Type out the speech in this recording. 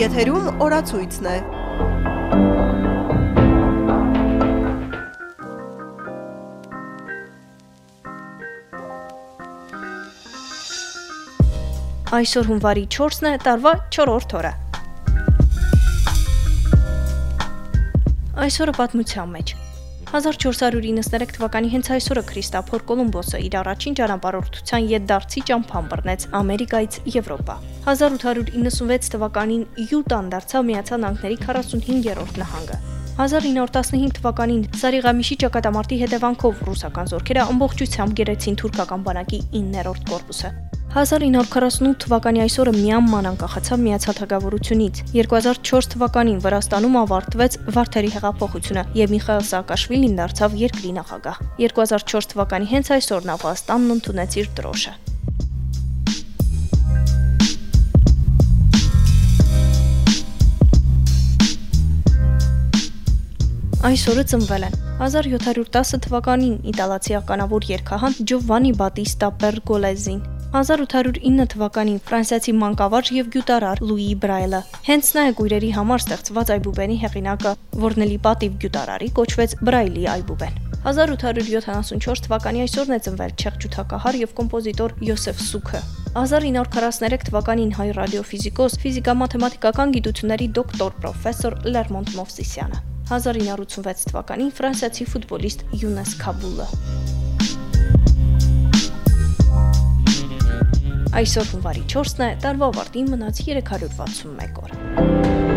Եթերում օրացույցն է։ Այսօր հունվարի 4-ն է, տարվա 4-րդ օրը։ Այսօրը պատմության մեջ 1493 թվականի հենց այսօրը Քրիստոֆոր Կոլումբոսը իր առաջին ճանապարհորդության յետդարձի ճամփան բռնեց Ամերիկայից Եվրոպա։ 1896 թվականին Յուտան դարձավ Միացյալ Նահանգների 45-րդ նահանգը։ 1915 թվականին Սարիղամիշի ճակատամարտի հետևանքով ռուսական զորքերը ամբողջությամբ գերեցին թուրքական բանակի 9-րդ կորպուսը։ 1948 թվականի այսօրը Մյանման անկախացավ Միացյալ Թագավորությունից։ 2004 թվականին Վրաստանում ավարտվեց Վարդերի հեղափոխությունը եւ Միխայել Սաակաշվիլին դարձավ երկրի նախագահ։ 2004 թվականի հենց այսօրն Աֆղանստանն ընդունեց իր դրոշը։ Այսօրը ծնվել են 1710 թվականին իտալացի ականավոր երգահան Ջովանի Բատիստա Պերգոլեզին 1809 թվականին ֆրանսիացի մանկավարժ եւ գյուտարար Լուի Բրայլը։ Հենց նա է գույրերի համար ստեղծված այբուբենի հեղինակը, որն էլի պատիվ գյուտարարի կոչվեց Բրայլի այբուբեն։ 1874 թվականի այսօրն է ծնվել չեխ ջութակահար եւ կոմպոզիտոր Յոսեֆ Սուքը։ 1943 թվականին հայ ռադիոֆիզիկոս, ֆիզիկա-մաթեմատիկական գիտությունների դոկտոր պրոֆեսոր Լերմոնտ Մովսիսյանը։ 1986 թվականին ֆրանսիացի ֆուտբոլիստ Յունես Քաբուլը։ Այսօր հունվարի 4-ն է, տարվա ավարտին մնաց 361 օր։